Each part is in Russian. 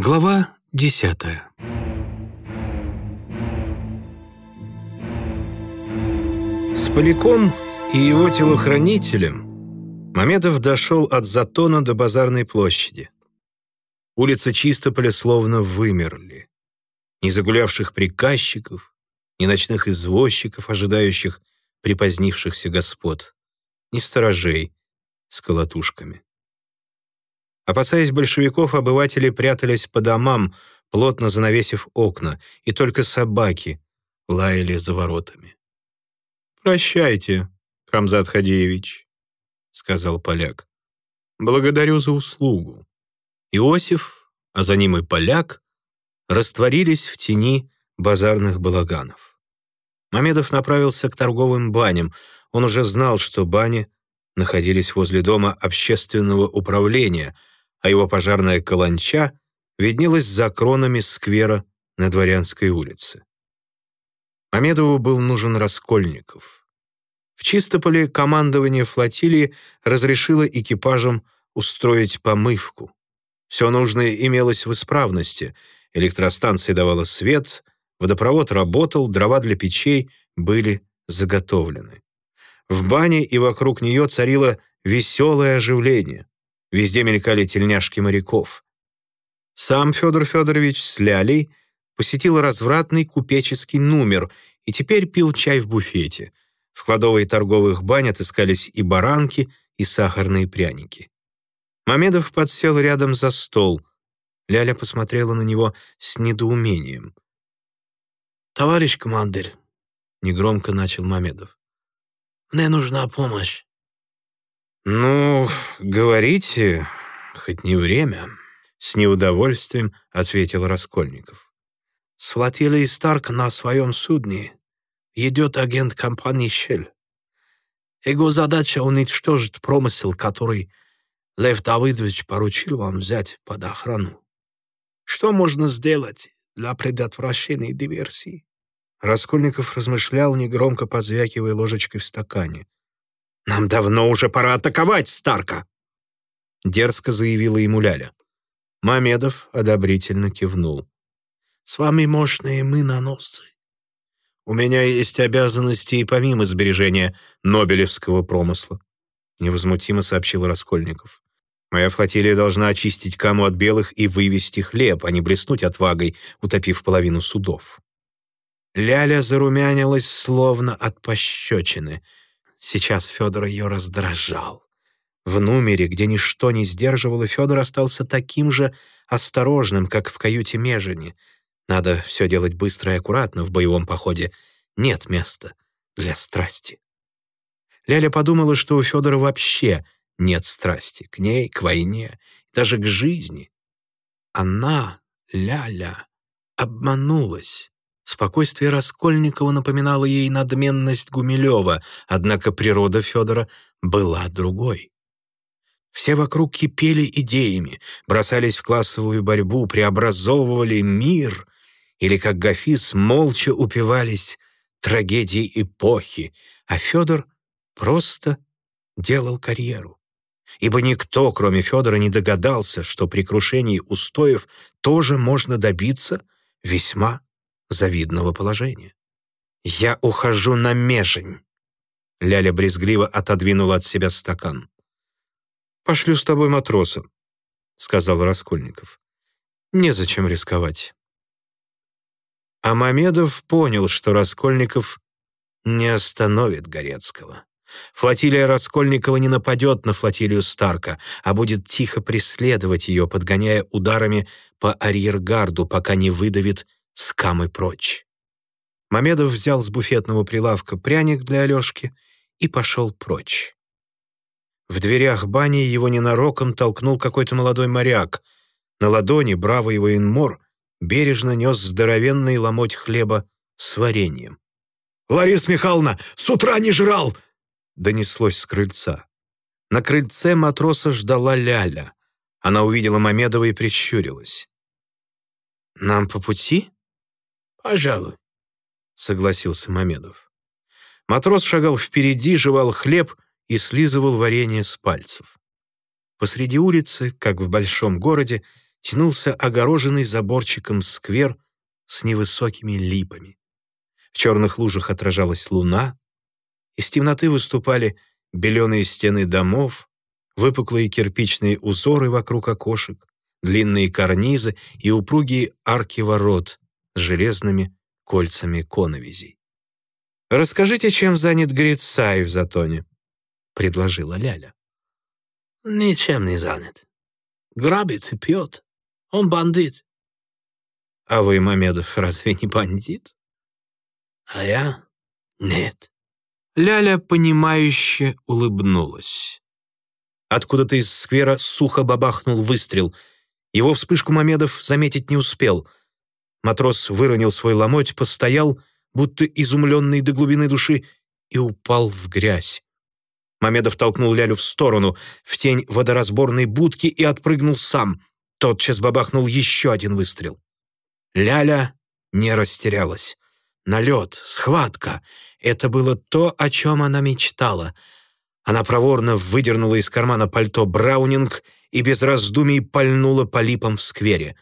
Глава десятая. С Поляком и его телохранителем Мамедов дошел от Затона до Базарной площади. Улицы Чистополя словно вымерли. Ни загулявших приказчиков, ни ночных извозчиков, ожидающих припозднившихся господ, ни сторожей с колотушками. Опасаясь большевиков, обыватели прятались по домам, плотно занавесив окна, и только собаки лаяли за воротами. «Прощайте, Хамзат Хадеевич», — сказал поляк. «Благодарю за услугу». Иосиф, а за ним и поляк, растворились в тени базарных балаганов. Мамедов направился к торговым баням. Он уже знал, что бани находились возле дома общественного управления — а его пожарная каланча виднелась за кронами сквера на Дворянской улице. Мамедову был нужен Раскольников. В Чистополе командование флотилии разрешило экипажам устроить помывку. Все нужное имелось в исправности. Электростанция давала свет, водопровод работал, дрова для печей были заготовлены. В бане и вокруг нее царило веселое оживление. Везде мелькали тельняшки моряков. Сам Федор Федорович с Лялей посетил развратный купеческий номер и теперь пил чай в буфете. В кладовой торговых бань отыскались и баранки, и сахарные пряники. Мамедов подсел рядом за стол. Ляля посмотрела на него с недоумением. «Товарищ командир», — негромко начал Мамедов, — «мне нужна помощь». «Ну, говорите, хоть не время», — с неудовольствием ответил Раскольников. «С флотилии Старк на своем судне идет агент компании «Щель». Его задача — уничтожить промысел, который Лев Давыдович поручил вам взять под охрану. Что можно сделать для предотвращения диверсии?» Раскольников размышлял, негромко позвякивая ложечкой в стакане. «Нам давно уже пора атаковать Старка!» Дерзко заявила ему Ляля. Мамедов одобрительно кивнул. «С вами мощные мы наносцы. У меня есть обязанности и помимо сбережения Нобелевского промысла», невозмутимо сообщил Раскольников. «Моя флотилия должна очистить каму от белых и вывести хлеб, а не блеснуть отвагой, утопив половину судов». Ляля зарумянилась, словно от пощечины — Сейчас Федор ее раздражал. В номере, где ничто не сдерживало, Федор остался таким же осторожным, как в каюте Межени. Надо все делать быстро и аккуратно в боевом походе. Нет места для страсти. Ляля подумала, что у Федора вообще нет страсти к ней, к войне, даже к жизни. Она, Ляля, обманулась. Спокойствие Раскольникова напоминало ей надменность Гумилева, однако природа Федора была другой. Все вокруг кипели идеями, бросались в классовую борьбу, преобразовывали мир, или, как Гафис, молча упивались трагедией эпохи, а Федор просто делал карьеру. Ибо никто, кроме Федора, не догадался, что при крушении устоев тоже можно добиться весьма завидного положения. «Я ухожу на межень!» Ляля брезгливо отодвинула от себя стакан. «Пошлю с тобой матроса», — сказал Раскольников. «Незачем рисковать». А Мамедов понял, что Раскольников не остановит Горецкого. Флотилия Раскольникова не нападет на флотилию Старка, а будет тихо преследовать ее, подгоняя ударами по арьергарду, пока не выдавит с камы прочь. Мамедов взял с буфетного прилавка пряник для Алешки и пошел прочь. В дверях бани его ненароком толкнул какой-то молодой моряк. На ладони бравый военмор бережно нес здоровенный ломоть хлеба с вареньем. «Лариса Михайловна, с утра не жрал!» донеслось с крыльца. На крыльце матроса ждала Ляля. Она увидела Мамедова и прищурилась. «Нам по пути?» «Пожалуй», — согласился Мамедов. Матрос шагал впереди, жевал хлеб и слизывал варенье с пальцев. Посреди улицы, как в большом городе, тянулся огороженный заборчиком сквер с невысокими липами. В черных лужах отражалась луна, из темноты выступали беленые стены домов, выпуклые кирпичные узоры вокруг окошек, длинные карнизы и упругие арки ворот с железными кольцами коновизей. «Расскажите, чем занят Грицай в Затоне?» — предложила Ляля. «Ничем не занят. Грабит и пьет. Он бандит». «А вы, Мамедов, разве не бандит?» «А я? Нет». Ляля, понимающе улыбнулась. Откуда-то из сквера сухо бабахнул выстрел. Его вспышку Мамедов заметить не успел. Матрос выронил свой ломоть, постоял, будто изумленный до глубины души, и упал в грязь. Мамедов толкнул Лялю в сторону, в тень водоразборной будки и отпрыгнул сам. Тотчас бабахнул еще один выстрел. Ляля не растерялась. Налет, схватка — это было то, о чем она мечтала. Она проворно выдернула из кармана пальто Браунинг и без раздумий пальнула по липам в сквере.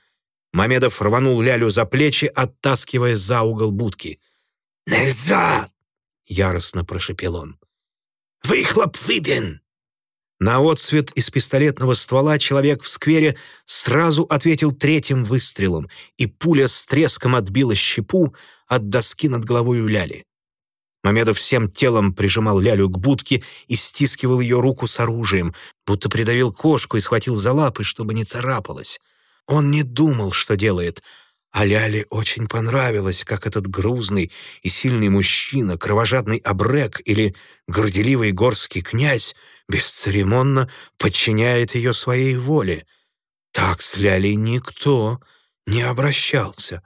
Мамедов рванул Лялю за плечи, оттаскивая за угол будки. «Нельзя!» — яростно прошепел он. «Выхлоп виден!» На отсвет из пистолетного ствола человек в сквере сразу ответил третьим выстрелом, и пуля с треском отбила щепу от доски над головой у Ляли. Мамедов всем телом прижимал Лялю к будке и стискивал ее руку с оружием, будто придавил кошку и схватил за лапы, чтобы не царапалась. Он не думал, что делает, а Ляле очень понравилось, как этот грузный и сильный мужчина, кровожадный обрек или горделивый горский князь бесцеремонно подчиняет ее своей воле. Так с Лялей никто не обращался.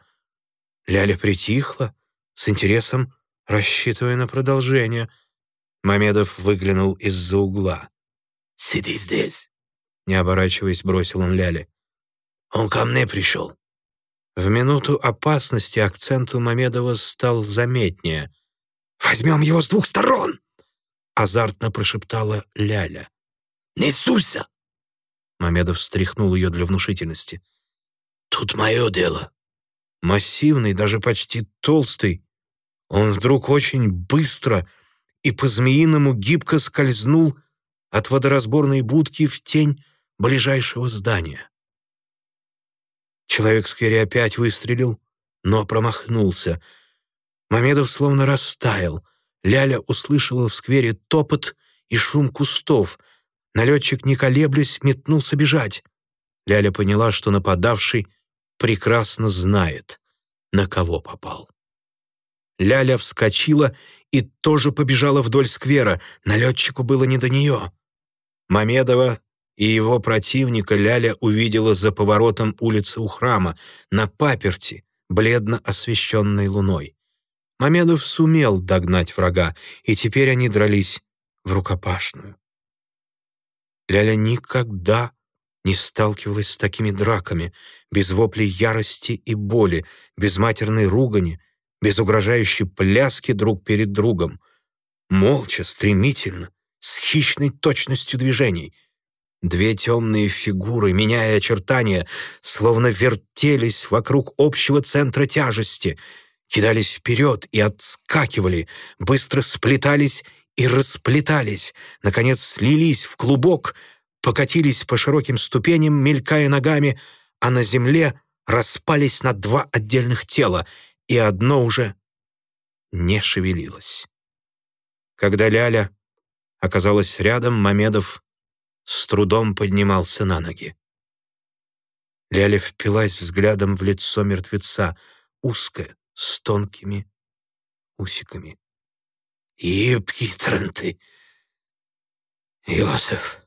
Ляля притихла, с интересом рассчитывая на продолжение. Мамедов выглянул из-за угла. «Сиди здесь», — не оборачиваясь, бросил он Ляле. «Он ко мне пришел». В минуту опасности акцент у Мамедова стал заметнее. «Возьмем его с двух сторон!» — азартно прошептала Ляля. «Не суйся!» Мамедов встряхнул ее для внушительности. «Тут мое дело». Массивный, даже почти толстый, он вдруг очень быстро и по-змеиному гибко скользнул от водоразборной будки в тень ближайшего здания. Человек в сквере опять выстрелил, но промахнулся. Мамедов словно растаял. Ляля услышала в сквере топот и шум кустов. Налетчик, не колеблясь, метнулся бежать. Ляля поняла, что нападавший прекрасно знает, на кого попал. Ляля вскочила и тоже побежала вдоль сквера. Налетчику было не до нее. Мамедова и его противника Ляля увидела за поворотом улицы у храма, на паперти, бледно освещенной луной. Мамедов сумел догнать врага, и теперь они дрались в рукопашную. Ляля никогда не сталкивалась с такими драками, без воплей ярости и боли, без матерной ругани, без угрожающей пляски друг перед другом. Молча, стремительно, с хищной точностью движений — Две темные фигуры, меняя очертания, словно вертелись вокруг общего центра тяжести, кидались вперед и отскакивали, быстро сплетались и расплетались, наконец слились в клубок, покатились по широким ступеням, мелькая ногами, а на земле распались на два отдельных тела, и одно уже не шевелилось. Когда Ляля оказалась рядом, Мамедов с трудом поднимался на ноги. Ляля впилась взглядом в лицо мертвеца, узкое, с тонкими усиками. «Епитран ты, Иосиф!»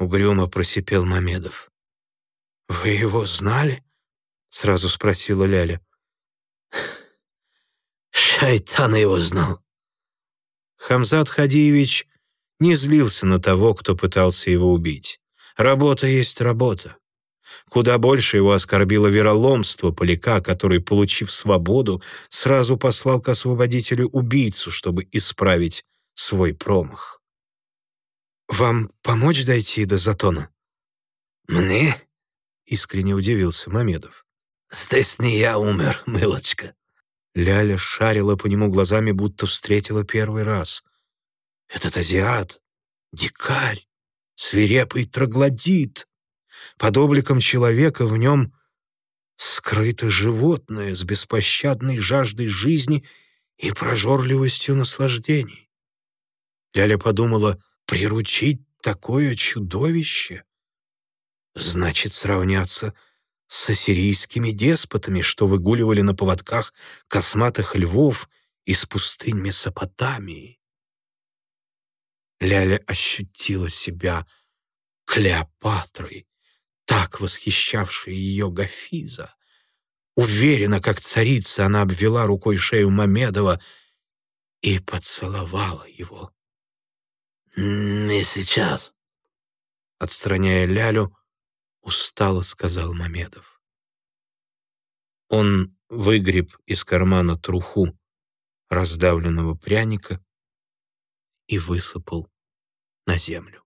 Угрюмо просипел Мамедов. «Вы его знали?» — сразу спросила Ляля. «Шайтан его знал». Хамзат Хадиевич не злился на того, кто пытался его убить. Работа есть работа. Куда больше его оскорбило вероломство поляка, который, получив свободу, сразу послал к освободителю убийцу, чтобы исправить свой промах. «Вам помочь дойти до Затона?» «Мне? — искренне удивился Мамедов. «Здесь не я умер, мылочка». Ляля шарила по нему глазами, будто встретила первый раз. «Этот азиат, дикарь, свирепый троглодит. Под обликом человека в нем скрыто животное с беспощадной жаждой жизни и прожорливостью наслаждений. Ляля подумала, приручить такое чудовище значит сравняться с ассирийскими деспотами, что выгуливали на поводках косматых львов из пустынь Месопотамии. Ляля ощутила себя Клеопатрой, так восхищавшей ее Гафиза. Уверенно, как царица, она обвела рукой шею Мамедова и поцеловала его. «Не сейчас», — отстраняя Лялю, устало сказал Мамедов. Он выгреб из кармана труху раздавленного пряника и высыпал на землю.